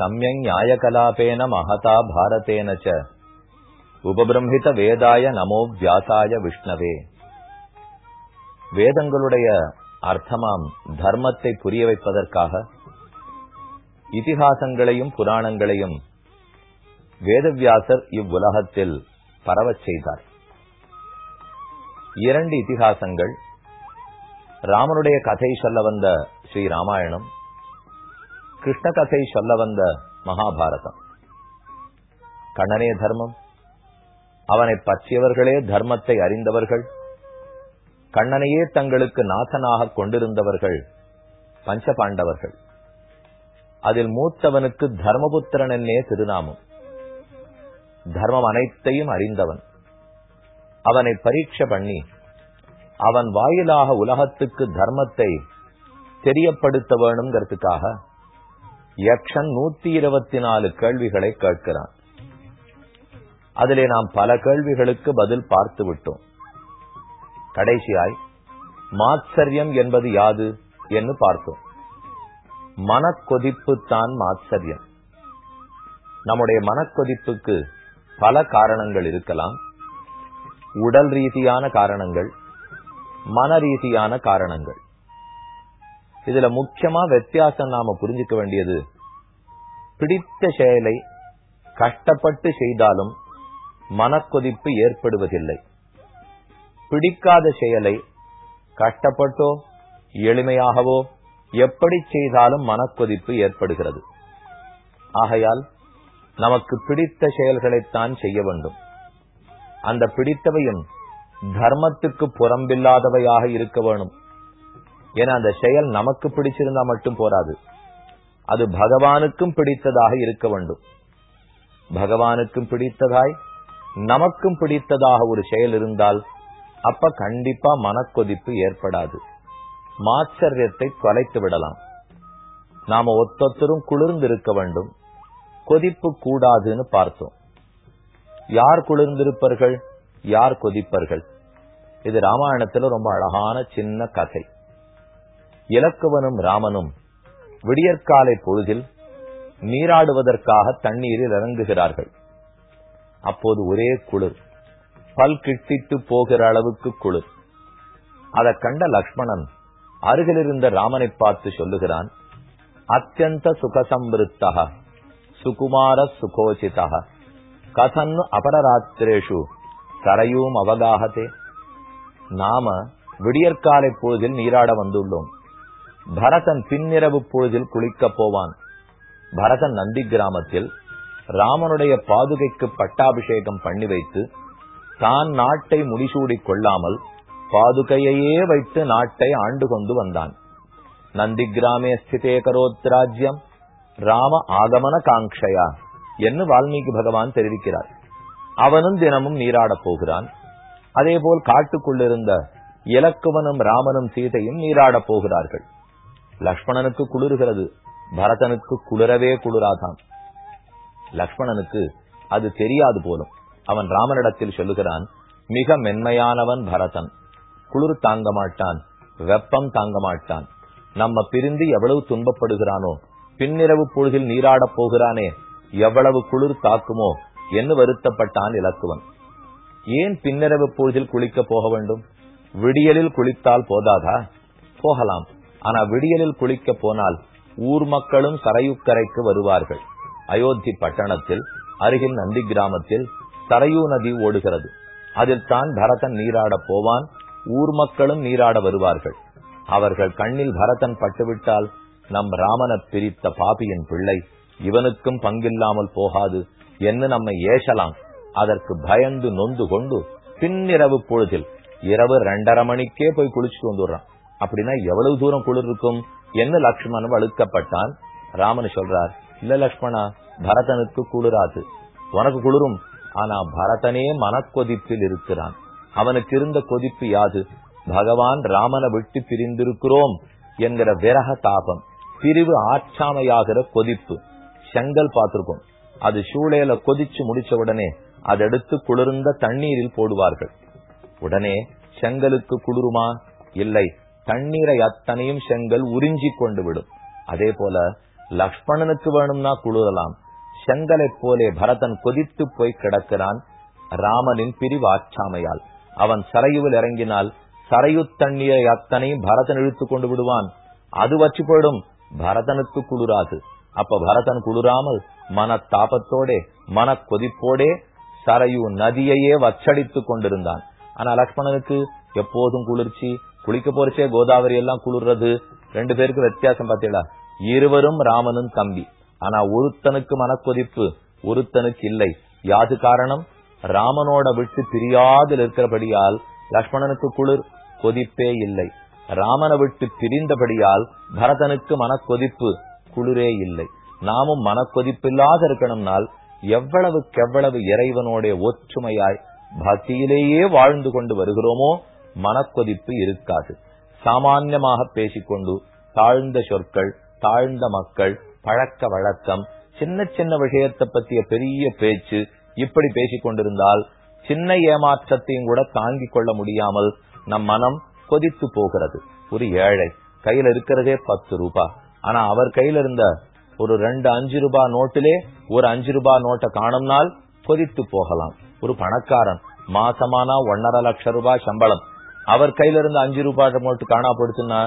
சமயங் நியாயகலாபேன மகதா பாரதேன ச உபபிரம்ஹித வேதாய நமோ வியாசாய விஷ்ணவே வேதங்களுடைய அர்த்தமாம் தர்மத்தை புரிய வைப்பதற்காக। இதிகாசங்களையும் புராணங்களையும் வேதவியாசர் இவ்வுலகத்தில் பரவச் செய்தார். இரண்டு இதிகாசங்கள் ராமனுடைய கதை சொல்ல வந்த ஸ்ரீ ராமாயணம் கிருஷ்ண கதை சொல்ல வந்த மகாபாரதம். கண்ணனே தர்மம். அவனை பற்றியவர்களே தர்மத்தை அறிந்தவர்கள். கண்ணனையே தங்களுக்கு நாசனாக கொண்டிருந்தவர்கள் பஞ்சபாண்டவர்கள். அதில் மூத்தவனுக்கு தர்மபுத்திரன் என்னே திருநாமம். தர்மம் அனைத்தையும் அறிந்தவன். அவனை பரீட்சை பண்ணி அவன் வாயிலாக உலகத்துக்கு தர்மத்தை தெரியப்படுத்த வேணுங்கிறதுக்காக யக்ஷன் நூத்தி இருபத்தி நாலு கேள்விகளை கேட்கிறான். அதிலே நாம் பல கேள்விகளுக்கு பதில் பார்த்து விட்டோம். கடைசியாய் மாத்சரியம் என்பது யாது? என்று பார்த்தோம். மனக்கொதிப்பு தான் மாத்சரியம். நம்முடைய மனக்கொதிப்புக்கு பல காரணங்கள் இருக்கலாம். உடல் ரீதியான காரணங்கள் மன ரீதியான காரணங்கள். இதுல முக்கியமா வித்தியாசம் நாம புரிஞ்சுக்க வேண்டியது. பிடித்த செயலை கஷ்டப்பட்டு செய்தாலும் மனக்கொதிப்பு ஏற்படுவதில்லை. பிடிக்காத செயலை கஷ்டப்பட்டோ எளிமையாகவோ எப்படி செய்தாலும் மனக்கொதிப்பு ஏற்படுகிறது. ஆகையால் நமக்கு பிடித்த செயல்களைத்தான் செய்ய வேண்டும். அந்த பிடித்தவையும் தர்மத்துக்கு புறம்பில்லாதவையாக இருக்க வேணும். ஏன்னா அந்த செயல் நமக்கு பிடிச்சிருந்தா மட்டும் போராது. அது பகவானுக்கும் பிடித்ததாக இருக்க வேண்டும். பகவானுக்கும் பிடித்ததாய் நமக்கும் பிடித்ததாக ஒரு செயல் இருந்தால் அப்ப கண்டிப்பா மனக்கொதிப்பு ஏற்படாது. மாச்சரியத்தை தொலைத்து விடலாம். நாம ஒத்தொத்தரும் குளிர்ந்து இருக்க வேண்டும். கொதிப்பு கூடாதுன்னு பார்த்தோம். யார் குளிர்ந்திருப்பர்கள்? யார் கொதிப்பர்கள்? இது ராமாயணத்துல ரொம்ப அழகான சின்ன கதை. இலக்குவனும் ராமனும் விடியற்காலை பொழுதில் நீராடுவதற்காக தண்ணீரில் இறங்குகிறார்கள். அப்போது ஒரே குளிர். பல் கிட்டிட்டு போகிற அளவுக்கு குளிர். அதை கண்ட லக்ஷ்மணன் அருகிலிருந்த ராமனை பார்த்து சொல்லுகிறான் அத்தியந்த சுகசம்பிருத்தக சுகுமார சுகோச்சிதக கதன்னு அபரராத்திரேஷு கரையும் அவகாகத்தே நாம விடியற்காலை பொழுதில் நீராட வந்துள்ளோம். பரதன் பின்னிரவு பொழுதில் குளிக்கப் போவான். பரதன் நந்தி கிராமத்தில் ராமனுடைய பாதுகைக்கு பட்டாபிஷேகம் பண்ணி வைத்து தான் நாட்டை முடிசூடிக் கொள்ளாமல் பாதுகையையே வைத்து நாட்டை ஆண்டு கொண்டு வந்தான். நந்தி கிராமே ஸ்திதே கரோத்ராஜ்யம் ராம ஆகமன காங்ஷயா என்று வால்மீகி பகவான் தெரிவிக்கிறார். அவனும் தினமும் நீராடப் போகிறான். அதேபோல் காட்டுக்குள்ளிருந்த இலக்குவனும் ராமனும் சீதையும் நீராடப் போகிறார்கள். லக்ஷ்மணனுக்கு குளிர்கிறது. பரதனுக்கு குளிரவே குளிராதான். லக்ஷ்மணனுக்கு அது தெரியாது போலும். அவன் ராமனிடத்தில் சொல்லுகிறான் மிக மென்மையானவன் பரதன். குளிர் தாங்க மாட்டான் வெப்பம் தாங்க மாட்டான். நம்ம பிரிந்து எவ்வளவு துன்பப்படுகிறானோ பின்னிரவு பொழுதில் நீராடப் போகிறானே எவ்வளவு குளிர் தாக்குமோ என்று வருத்தப்பட்டான் இலக்குவன். ஏன் பின்னிரவு பொழுதில் குளிக்க போக வேண்டும்? விடியலில் குளித்தால் போதாதா? போகலாம். ஆனா விடியலில் குளிக்க போனால் ஊர் மக்களும் சரையுக்கரைக்கு வருவார்கள். அயோத்தி பட்டணத்தில் அருகில் நந்தி கிராமத்தில் சரையூ நதி ஓடுகிறது. அதில் தான் பரதன் நீராட போவான் ஊர் மக்களும் நீராட வருவார்கள். அவர்கள் கண்ணில் பரதன் பட்டுவிட்டால் நம் ராமன பிரித்த பாபியின் பிள்ளை இவனுக்கும் பங்கில்லாமல் போகாது என்று நம்மை ஏசலாம். அதற்கு பயந்து நொந்து கொண்டு பின்னிரவு பொழுதில் இரவு ரெண்டரை மணிக்கே போய் குளிச்சுட்டு வந்துடுறான். அப்படின்னா எவ்வளவு தூரம் குளிர் இருக்கும்? என்ன லக்ஷ்மணன் அழுக்கப்பட்டான் ராமன் சொல்றார் இல்ல லக்ஷ்மணா பரதனுக்கு குளிராது. உனக்கு குளிரும். ஆனா பரதனே மனக்கொதிப்பில் இருக்கிறான். அவனுக்கு இருந்த கொதிப்பு யாது? பகவான் ராமனை விட்டு பிரிந்திருக்கிறோம் என்கிற விரக தாபம் பிரிவு ஆட்சாமையாகிற கொதிப்பு. செங்கல் பார்த்திருக்கும். அது சூளையில கொதிச்சு முடிச்ச உடனே அதை எடுத்து குளிர்ந்த தண்ணீரில் போடுவார்கள். உடனே செங்கலுக்கு குளிருமா? இல்லை. தண்ணீரை அத்தனையும் செங்கல் உறிஞ்சி கொண்டு விடும். அதே போல லக்ஷ்மணனுக்கு வேணும்னா குளிரலாம். செங்கலைப் போலே பரதன் கொதித்து போய் கிடக்கிறான் ராமனின் பிரிவாச்சாமையால். அவன் சரையுவில் இறங்கினால் சரையு தண்ணீரை அத்தனையும் பரதன் இழுத்து கொண்டு விடுவான். அது வச்சு போயிடும். பரதனுக்கு குளிராது. அப்ப பரதன் குளிராமல் மனத்தாபத்தோட மன கொதிப்போடே சரையு நதியையே வச்சடித்துக் கொண்டிருந்தான். ஆனா லக்ஷ்மணனுக்கு எப்போதும் குளிர்ச்சி குளிக்க போறச்சே கோதாவரி எல்லாம் குளிர்றது. ரெண்டு பேருக்கு வித்தியாசம் பார்த்தீங்களா இருவரும் ராமனும் தம்பி. ஆனா ஒருத்தனுக்கு மனக்கொதிப்பு ஒருத்தனுக்கு இல்லை. யாது காரணம்? ராமனோட விட்டு பிரியாதில் இருக்கிறபடியால் லக்ஷ்மணனுக்கு குளிர் கொதிப்பே இல்லை. ராமனை விட்டு பிரிந்தபடியால் பரதனுக்கு மனக்கொதிப்பு குளிரே இல்லை. நாமும் மனக்கொதிப்பில்லாத இருக்கணும்னால் எவ்வளவுக்கெவ்வளவு இறைவனோட ஒற்றுமையாய் பக்தியிலேயே வாழ்ந்து கொண்டு வருகிறோமோ மனக்கொதிப்பு இருக்காது. சாமான்யமாக பேசிக்கொண்டு தாழ்ந்த சொற்கள் தாழ்ந்த மக்கள் பழக்க வழக்கம் சின்ன சின்ன விஷயத்தை பற்றிய பெரிய பேச்சு இப்படி பேசிக்கொண்டிருந்தால் சின்ன ஏமாற்றத்தையும் கூட தாங்கிக் கொள்ள முடியாமல் நம் மனம் கொதித்து போகிறது. ஒரு ஏழை கையில இருக்கிறதே பத்து ரூபாய் ஆனா அவர் கையில இருந்த ஒரு ரெண்டு அஞ்சு ரூபாய் நோட்டிலே ஒரு அஞ்சு ரூபாய் நோட்டை காணும்னால் கொதித்து போகலாம். ஒரு பணக்காரன் மாசமானா ஒன்னரை லட்சம் ரூபாய் சம்பளம். அவர் கையில இருந்து அஞ்சு ரூபாய் நோட்டு காணாப்படுச்சுன்னா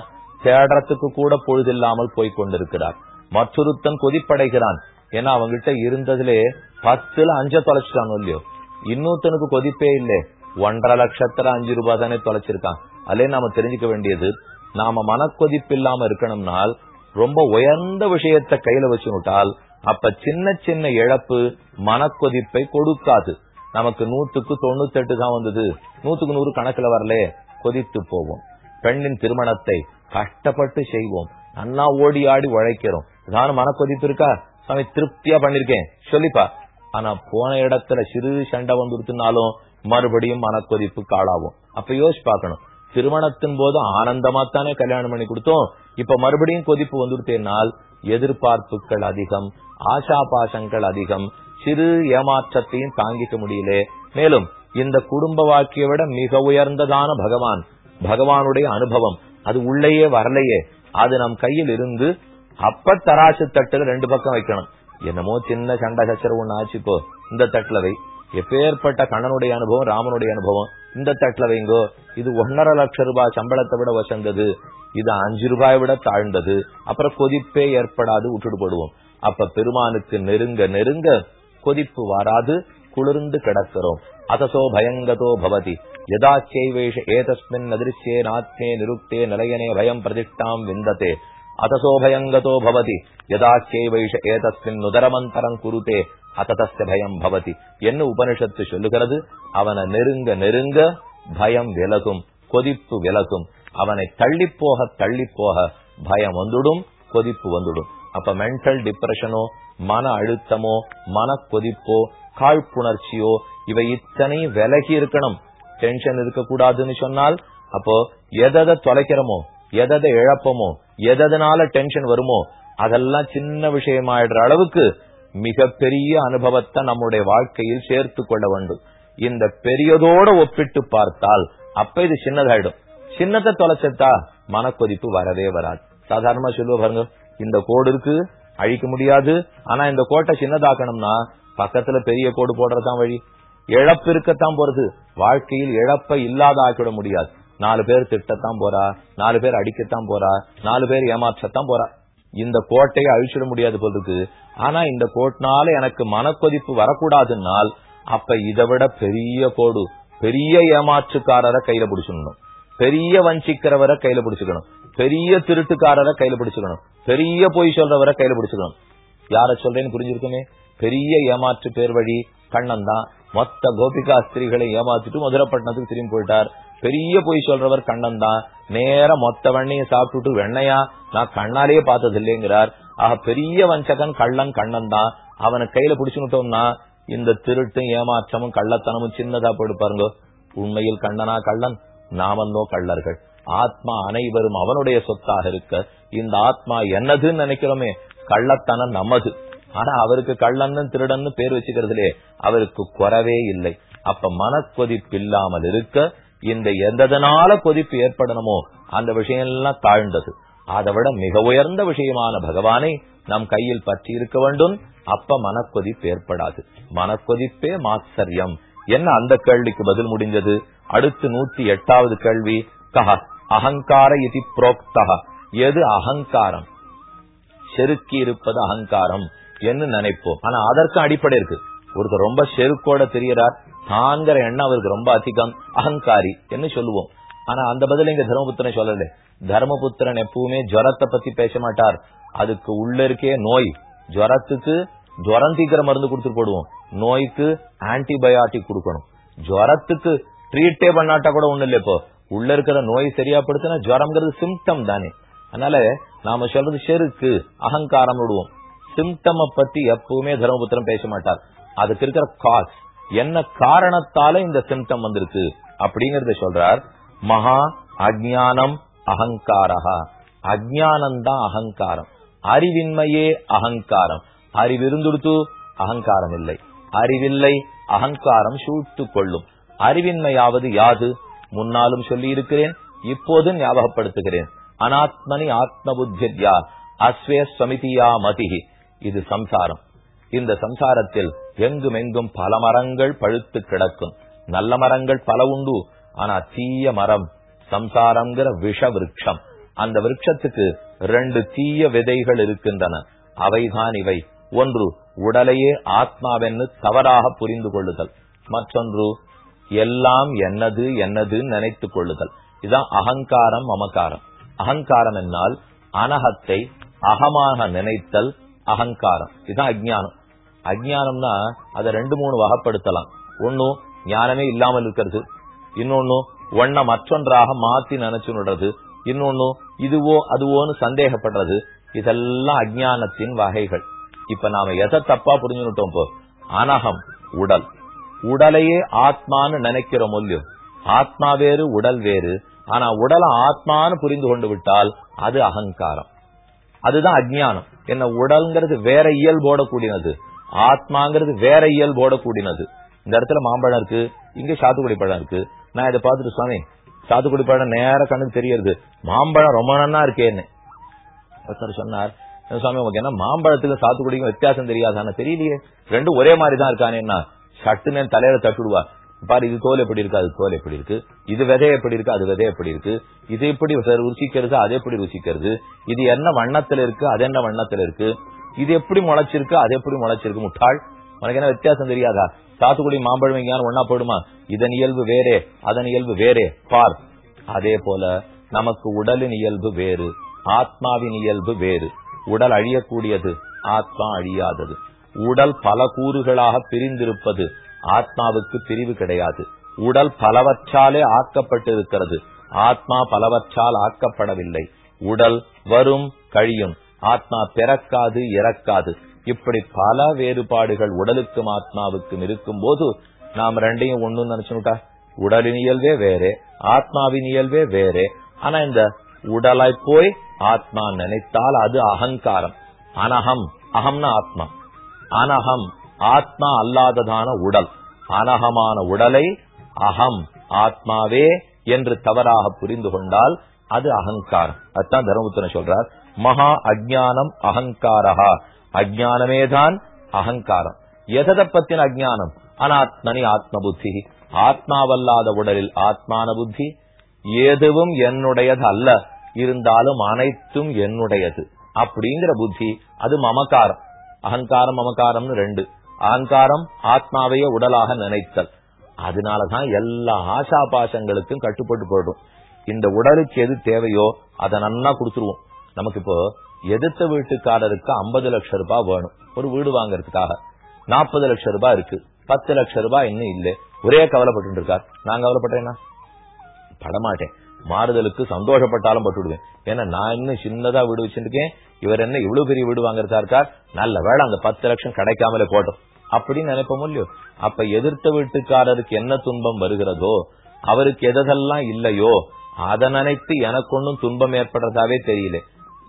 தேடுறதுக்கு கூட பொழுதில்லாமல் போய் கொண்டிருக்கிறார். மற்றொருத்தன் கொதிப்படைகிறான். ஏன்னா அவங்கிட்ட இருந்ததுலே பத்துல அஞ்ச தொலைச்சிட்டான் இல்லையோ? இன்னொருத்தனுக்கு கொதிப்பே இல்லை. ஒன்றரை லட்சத்துல அஞ்சு ரூபாய் தானே தொலைச்சிருக்கான். அதே நாம தெரிஞ்சுக்க வேண்டியது நாம மனக்கொதிப்பு இல்லாம இருக்கணும்னால் ரொம்ப உயர்ந்த விஷயத்த கையில வச்சுட்டால் அப்ப சின்ன சின்ன இழப்பு மனக்கொதிப்பை கொடுக்காது. நமக்கு நூத்துக்கு தொண்ணூத்தி எட்டு தான் வந்தது. நூத்துக்கு நூறு கணக்குல வரலே. கொதித்து போவோம் பெண்ணின் திருமணத்தை கஷ்டப்பட்டு செய்வோம். நன்னா ஓடி ஆடி உழைக்கிறோம். ஏதாவது மனக்கொதிப்பு இருக்கா? சாமி திருப்தியா பண்ணிருக்கேன். சொல்லிப்பா. ஆனா போன இடத்துல சிறு சண்டை வந்துருத்துனாலும் மறுபடியும் மனக்கொதிப்பு காளாவும் அப்ப யோசிச்சு பார்க்கணும். திருமணத்தின் போது ஆனந்தமா தானே கல்யாணம் பண்ணி கொடுத்தோம். இப்ப மறுபடியும் கொதிப்பு வந்துருத்தேனால் எதிர்பார்ப்புகள் அதிகம் ஆசா பாசங்கள் அதிகம் சிறு ஏமாற்றத்தையும் தாங்கிக்க முடியல. மேலும் இந்த குடும்ப வாழ்க்கையை விட மிக உயர்ந்ததான பகவான் பகவானுடைய அனுபவம். அது உள்ளேயே வரலையே. அது நம் கையில் இருந்து அப்ப தராசு தட்டுல ரெண்டு பக்கம் வைக்கணும். என்னமோ சின்ன சண்டை சச்சரவு ஒண்ணு ஆச்சுக்கோ. இந்த தட்டுல வை. எப்பேற்பட்ட கண்ணனுடைய அனுபவம் ராமனுடைய அனுபவம் இந்த தட்டுல வைங்கோ. இது ஒன்னரை லட்சம் ரூபாய் சம்பளத்தை விட வசந்தது. இது அஞ்சு ரூபாய் விட தாழ்ந்தது. அப்புறம் கொதிப்பே ஏற்படாது விட்டுட்டு போடுவோம். அப்ப பெருமானுக்கு நெருங்க நெருங்க கொதிப்பு வராது குளிர்ந்து கிடக்கிறோம். அதசோ பயங்கதோ பவதி. யதாச்சைவேஷ ஏதஸ்மின் அதிருஷ்யே நாத்மே நிருக்தே நிலையனே பயம் பிரதிஷ்டாம் விந்ததே. அதசோ பயங்கதோ பவதி. யதாச்சைவேஷ ஏதஸ்மின் நுதரமந்தரம் குருதே. அத்ததஸ்ய பயம் பவதி. என்ன உபனிஷத்து சொல்லுகிறது? அவனை நெருங்க நெருங்க பயம் விலகும் கொதிப்பு விலகும். அவனை தள்ளி போக தள்ளி போக பயம் வந்துடும் கொதிப்பு வந்துடும். அப்ப மென்டல் டிப்ரெஷனோ மன அழுத்தமோ மன கொதிப்போ காழ்ப்புணர்ச்சியோ இவை இத்தனை விலகி இருக்கணும். டென்ஷன் இருக்கக்கூடாதுன்னு சொன்னால் அப்போ எதை தொலைக்கிறோமோ எதை இழப்பமோ எதனால டென்ஷன் வருமோ அதெல்லாம் சின்ன விஷயமாயிடுற அளவுக்கு மிக பெரிய அனுபவத்தை நம்முடைய வாழ்க்கையில் சேர்த்து கொள்ள வேண்டும். இந்த பெரியதோட ஒப்பிட்டு பார்த்தால் அப்ப இது சின்னதாயிடும். சின்னத்தை தொலைச்சத்தா மனக்கொதிப்பு வரவே வராது. சாதாரணமா சொல்லுவ பாருங்க இந்த கோடு இருக்கு அழிக்க முடியாது. ஆனா இந்த கோட்டை சின்னதாக்கணும்னா பக்கத்துல பெரிய கோடு போடுறதுதான் வழி. இழப்பு இருக்கத்தான் போறது. வாழ்க்கையில் இழப்பை இல்லாத ஆக்கிட முடியாது. நாலு பேர் திட்டத்தான் போறா நாலு பேர் அடிக்கத்தான் போறா நாலு பேர் ஏமாற்றத்தான் போறா. இந்த கோட்டையை அழிச்சிட முடியாது போலுக்கு ஆனா இந்த கோட்டினால எனக்கு மனக்கொதிப்பு வரக்கூடாதுன்னால் அப்ப இதை விட பெரிய கோடு பெரிய ஏமாற்றுக்காரரை கையில பிடிச்சிடணும் பெரிய வஞ்சிக்கிறவரை கையில பிடிச்சுக்கணும். பெரிய திருட்டுக்காரரை கையில பிடிச்சுக்கணும். பெரிய பொய் சொல்றவரை கையில பிடிச்சுக்கணும். யார சொல்றேன்னு புரிஞ்சிருக்குமே? பெரிய ஏமாற்று பேர் வழி கண்ணன் தான் மொத்த கோபிகா ஸ்திரீகளை ஏமாத்திட்டு மதுரப்பட்டினத்துக்கு திரும்பி போயிட்டார். பெரிய பொய் சொல்றவர் கண்ணன் தான் நேர மொத்த வெண்ணையை சாப்பிட்டுட்டு வெண்ணையா நான் கண்ணாலேயே பார்த்தது இல்லைங்கிறார். ஆக பெரிய வஞ்சகன் கள்ளன் கண்ணன் தான் அவனை கையில புடிச்சுட்டோம்னா இந்த திருட்டும் ஏமாற்றமும் கள்ளத்தனமும் சின்னதா போட்டு பாருங்க. உண்மையில் கண்ணனா கள்ளன்? நாமந்தோ கள்ளர்கள். ஆத்மா அனைவரும் அவனுடைய சொத்தாக இருக்க இந்த ஆத்மா என்னதுன்னு நினைக்கிறோமே. கள்ளத்தனம் நமது. ஆனா அவருக்கு கள்ளன்னு திருடன்னு பேர் வச்சுக்கிறதுலே அவருக்கு குறவே இல்லை. அப்ப மனக்கொதிப்பு இல்லாமல் இருக்க இந்த எந்ததனால கொதிப்பு ஏற்படணுமோ அந்த விஷயம் எல்லாம் தாழ்ந்தது. அதை விட மிக உயர்ந்த விஷயமான பகவானை நம் கையில் பற்றி இருக்க வேண்டும். அப்ப மனக்கொதிப்பு ஏற்படாது. மனக்கொதிப்பே மாத்சரியம். என்ன அந்த கேள்விக்கு பதில் முடிஞ்சது? அடுத்து நூத்தி எட்டாவது கேள்வி. கஹ அகங்கார இது புரோக்தக எது அகங்காரம்? செருக்கி இருப்பது அகங்காரம். என்று நினைப்போம். ஆனா அதற்கு அடிப்படை இருக்கு. ஒருத்தர் ரொம்ப செருக்கோட தெரியறார். தாங்கிற எண்ணம் அவருக்கு ரொம்ப அதிகம். அகங்காரி என்று சொல்லுவோம். ஆனா அந்த பதில் எங்க தர்மபுத்திரன் சொல்லல தர்மபுத்திரன் எப்பவுமே ஜுரத்தை பத்தி பேச மாட்டார். அதுக்கு உள்ள இருக்கே நோய். ஜரத்துக்கு ஜுரம் தீக்கிற மருந்து கொடுத்துட்டு போடுவோம். நோய்க்கு ஆன்டிபயோட்டிக் கொடுக்கணும். ஜுரத்துக்கு ட்ரீட்டே பண்ணாட்டா கூட ஒண்ணு இல்ல இப்போ. உள்ள இருக்கிற நோய் சரியா படுத்தினா ஜுரம்ங்கிறது சிம்டம் தானே. அதனால நாம சொல்றது செருக்கு அகங்காரம் விடுவோம். சிம்டம் பத்தி எப்பவுமே தர்மபுத்திரம் பேச மாட்டார். அதுக்கு இருக்கிற காஸ் என்ன காரணத்தால இந்த சிம்டம் வந்திருக்கு? அப்படிங்கறத சொல்றார். மகா அஜானம் அகங்காரா அஜானந்தான் அகங்காரம். அறிவின்மையே அகங்காரம். அறிவிருந்துடுத்து அகங்காரம் இல்லை. அறிவில்லை அகங்காரம் சூழ்த்து கொள்ளும். அறிவின்மையாவது யாது? முன்னாலும் சொல்லி இருக்கிறேன் இப்போது ஞாபகப்படுத்துகிறேன். அனாத்மனி ஆத்ம புத்தியா அஸ்வே சமிதியா மதிஹி. இது சம்சாரம். இந்த சம்சாரத்தில் எங்கும் எங்கும் பல மரங்கள் பழுத்து கிடக்கும். நல்ல மரங்கள் பல உண்டு. ஆனா தீய மரம் சம்சாரம்ங்கிற விஷ விருட்சம் அந்த விருட்சத்துக்கு ரெண்டு தீய விதைகள் இருக்கின்றன. அவைதான் இவை. ஒன்று உடலையே ஆத்மாவென்னு தவறாக புரிந்து கொள்ளுதல். மற்றொன்று எல்லாம் என்னது என்னது நினைத்துக் கொள்ளுதல். இதுதான் அகங்காரம் மமக்காரம் அகங்காரம் என்னால் அனகத்தை அகமாக நினைத்தல் அகங்காரம். இதுதான் அஜ்ஞானம். அஜ்ஞானம்னா அதை ரெண்டு மூணு வகைப்படுத்தலாம். ஒன்னு ஞானமே இல்லாமல் இருக்கிறது. இன்னொன்னு ஒன்ன மற்றொன்றாக மாத்தி நினைச்சு விடுறது இன்னொன்னு இதுவோ அதுவோன்னு சந்தேகப்படுறது. இதெல்லாம் அஜ்ஞானத்தின் வகைகள். இப்ப நாம எதை தப்பா புரிஞ்சுட்டோம் இப்போ? அனகம் உடல். உடலையே ஆத்மான்னு நினைக்கிற மொழியும் ஆத்மா வேறு உடல் வேறு. ஆனா உடலை ஆத்மான்னு புரிந்து கொண்டு விட்டால் அது அகங்காரம். அதுதான் அஜ்ஞானம். என்ன உடல்ங்கிறது வேற இயல்போட கூடினது. ஆத்மாங்கிறது வேற இயல்போட கூடினது. இந்த இடத்துல மாம்பழம் இருக்கு இங்க சாத்துக்குடி பழம் இருக்கு. நான் இதை பார்த்துட்டு சுவாமி சாத்துக்குடி பழம் நேர கண்ணுக்கு தெரியறது. மாம்பழம் ரொம்ப நன்னா இருக்கேன்னு. ஒருத்தர் சொன்னார் சுவாமி உங்களுக்கு என்ன மாம்பழத்துக்கும் சாத்துக்குடிக்கும் வித்தியாசம் தெரியாதான தெரியலையே. ரெண்டும் ஒரே மாதிரி தான் இருக்கானேன்னா சட்டுன்னு தலையில தட்டுடுவா பாரு இது தோல் எப்படி இருக்கு அது தோல் எப்படி இருக்கு? இது விதை எப்படி இருக்கு அது விதை எப்படி இருக்கு? இது எப்படி ருசிக்கிறது அது எப்படி ருசிக்கிறது? இது என்ன வண்ணத்துல இருக்கு அது என்ன வண்ணத்துல இருக்கு? இது எப்படி முளைச்சிருக்கு அது எப்படி முளைச்சிருக்கு முட்டாள்? உனக்கு என்ன வித்தியாசம் தெரியாதா? சாத்துக்குடி மாம்பழம் எங்கேயாலும் ஒன்னா போடுமா? இதன் இயல்பு வேறே அதன் இயல்பு வேறே. பார். அதே போல நமக்கு உடலின் இயல்பு வேறு ஆத்மாவின் இயல்பு வேறு. உடல் அழியக்கூடியது ஆத்மா அழியாதது. உடல் பல கூறுகளாக பிரிந்திருப்பது ஆத்மாவுக்கு பிரிவு கிடையாது. உடல் பலவற்றாலே ஆக்கப்பட்டிருக்கிறது. ஆத்மா பலவற்றால் ஆக்கப்படவில்லை. உடல் வரும் கழியும். ஆத்மா பிறக்காது இறக்காது. இப்படி பல வேறுபாடுகள் உடலுக்கும் ஆத்மாவுக்கும் இருக்கும் போது நாம் ரெண்டையும் ஒண்ணு நினைச்சுட்டா உடலின் இயல்பே வேறே ஆத்மாவின் இயல்பே வேறே. ஆனா இந்த உடலாய் போய் ஆத்மா நினைத்தால் அது அகங்காரம். அனகம் அகம்னா ஆத்மா. அனகம் ஆத்மா அல்லாததான உடல் அனகமான உடலை அகம் ஆத்மாவே என்று தவறாக புரிந்து கொண்டால் அது அகங்காரம். அதுதான் தர்மபுத்திரன் சொல்றார். மகா அஜானம் அகங்காரா அஜானமேதான் அகங்காரம். எதை பத்தின அஜானம் அனாத்மனி ஆத்ம புத்தி ஆத்மாவல்லாத உடலில் ஆத்மான புத்தி. எதுவும் என்னுடையது அல்ல. இருந்தாலும் அனைத்தும் என்னுடையது. அப்படிங்கிற புத்தி அது மமக்காரம். அகங்காரம் மமக்காரம்னு ரெண்டு. அகங்காரம் ஆத்மாவையே உடலாக நினைத்தல். அதனாலதான் எல்லா ஆசா பாசங்களுக்கும் கட்டுப்பட்டு போயிடும். இந்த உடலுக்கு எது தேவையோ அதை நல்லா கொடுத்துருவோம். நமக்கு இப்போ எதிர்த்த வீட்டுக்காரருக்கு ஐம்பது லட்சம் ரூபாய் வேணும். ஒரு வீடு வாங்கறதுக்காக. நாற்பது லட்சம் ரூபாய் இருக்கு. பத்து லட்சம் ரூபாய் இன்னும் இல்ல. ஒரே கவலைப்பட்டு இருக்கார் நான் கவலைப்பட்டேன்னா படமாட்டேன். மாறுதலுக்கு சந்தோஷப்பட்டாலும் பட்டுடுவேன். ஏன்னா நான் இன்னும் சின்னதா வீடு வச்சிருக்கேன். இவர் என்ன இவ்வளவு பெரிய வீடு வாங்குறதா இருக்கார்? நல்ல வேலை அந்த பத்து லட்சம் கிடைக்காமலே போட்டோம். அப்படின்னு நினைப்போம் இல்லையோ? அப்ப எதிர்த்த வீட்டுக்காரருக்கு என்ன துன்பம் வருகிறதோ அவருக்கு எதெல்லாம் இல்லையோ அதை நினைத்து எனக்கு ஒன்னும் துன்பம் ஏற்படுறதாவே தெரியல.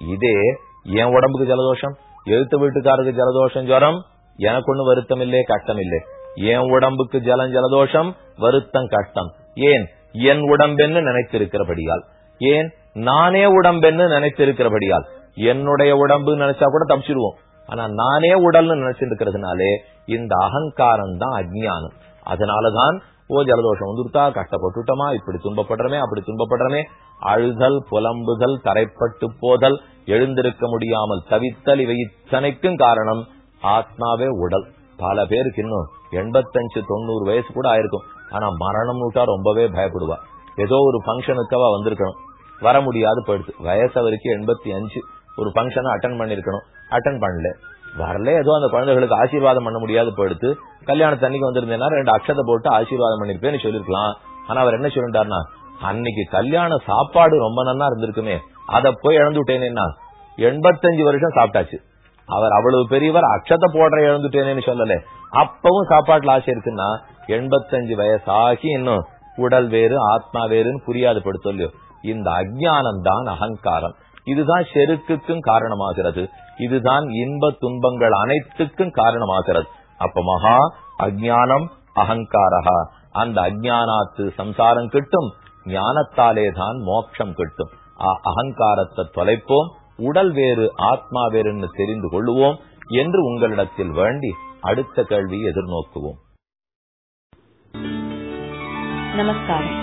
இதே என் உடம்புக்கு ஜலதோஷம் எழுத்து வீட்டுக்காரருக்கு ஜலதோஷம் ஜுரம் எனக்கு ஒண்ணு வருத்தம் இல்லே கஷ்டம் இல்லை. என் உடம்புக்கு ஜலம் ஜலதோஷம் வருத்தம் கஷ்டம். ஏன்? என் உடம்பென்னு நினைத்திருக்கிறபடியால். ஏன்? நானே உடம்பென்னு நினைத்திருக்கிறபடியால். என்னுடைய உடம்பு நினைச்சா கூட தப்பிச்சிருவோம். ஆனா நானே உடல்னு நினைச்சிட்டு இருக்கிறதுனாலே இந்த அகங்காரம் தான் அஜ்ஞானம். அதனாலதான் ஓ ஜலதோஷம் வந்துருத்தா கஷ்டப்பட்டுட்டோமா இப்படி துன்பப்படுறமே அப்படி துன்பப்படுறமே அழுதல் புலம்புதல் தரைப்பட்டு போதல் எழுந்திருக்க முடியாமல் தவித்தல் இவை இத்தனைக்கும் காரணம் ஆத்மாவே உடல். பல பேருக்கு இன்னும் எண்பத்தஞ்சு தொண்ணூறு வயசு கூட ஆயிருக்கும். ஆனா மரணம் விட்டா ரொம்பவே பயப்படுவா. ஏதோ ஒரு பங்கனுக்கவா வந்திருக்கணும். வர முடியாது போயிடுச்சு வயசு வரைக்கும் எண்பத்தி அஞ்சு. ஒரு ஃபங்க்ஷனை அட்டன் பண்ணிருக்கணும். அட்டன் பண்ணல. வரல ஏதோ அந்த குழந்தைகளுக்கு ஆசீர்வாதம் பண்ண முடியாது போயிடுத்து. கல்யாண தண்ணிக்கு வந்திருந்தேன்னா ரெண்டு அக்ஷத்தை போட்டு ஆசீர்வாதம் பண்ணிருப்பேன்னு சொல்லிருக்கலாம். ஆனா அவர் என்ன சொல்லிட்டாருன்னா அன்னைக்கு கல்யாண சாப்பாடு ரொம்ப நன்னா இருந்திருக்குமே அத போய் இழந்து விட்டேனேன்னா எண்பத்தஞ்சு வருஷம் சாப்பிட்டாச்சு. அவர் அவ்வளவு பெரியவர் அக்ஷத்தை போடுற இழந்துட்டேனேன்னு சொல்லல. அப்பவும் சாப்பாட்டுல ஆசை இருக்குன்னா எண்பத்தஞ்சு வயசாகி இன்னும் உடல் வேறு ஆத்மா வேறுன்னு புரியாது படுத்தொல்லியோ இந்த அஜ்ஞானம் தான் அகங்காரம். இதுதான் செருக்குக்கும் காரணமாகிறது. இதுதான் இன்ப துன்பங்கள் அனைத்துக்கும் காரணமாகிறது. அப்ப மகா அஜானம் அகங்காரகா. அந்த அஜானாத்து சம்சாரம் கிட்டும் ஞானத்தாலே தான் மோட்சம் கிட்டும். அகங்காரத்தை தொலைப்போம் உடல் வேறு ஆத்மா வேறுன்னு தெரிந்து கொள்ளுவோம் என்று உங்களிடத்தில் வேண்டி அடுத்த கேள்வி எதிர்நோக்குவோம். நமஸ்காரம்.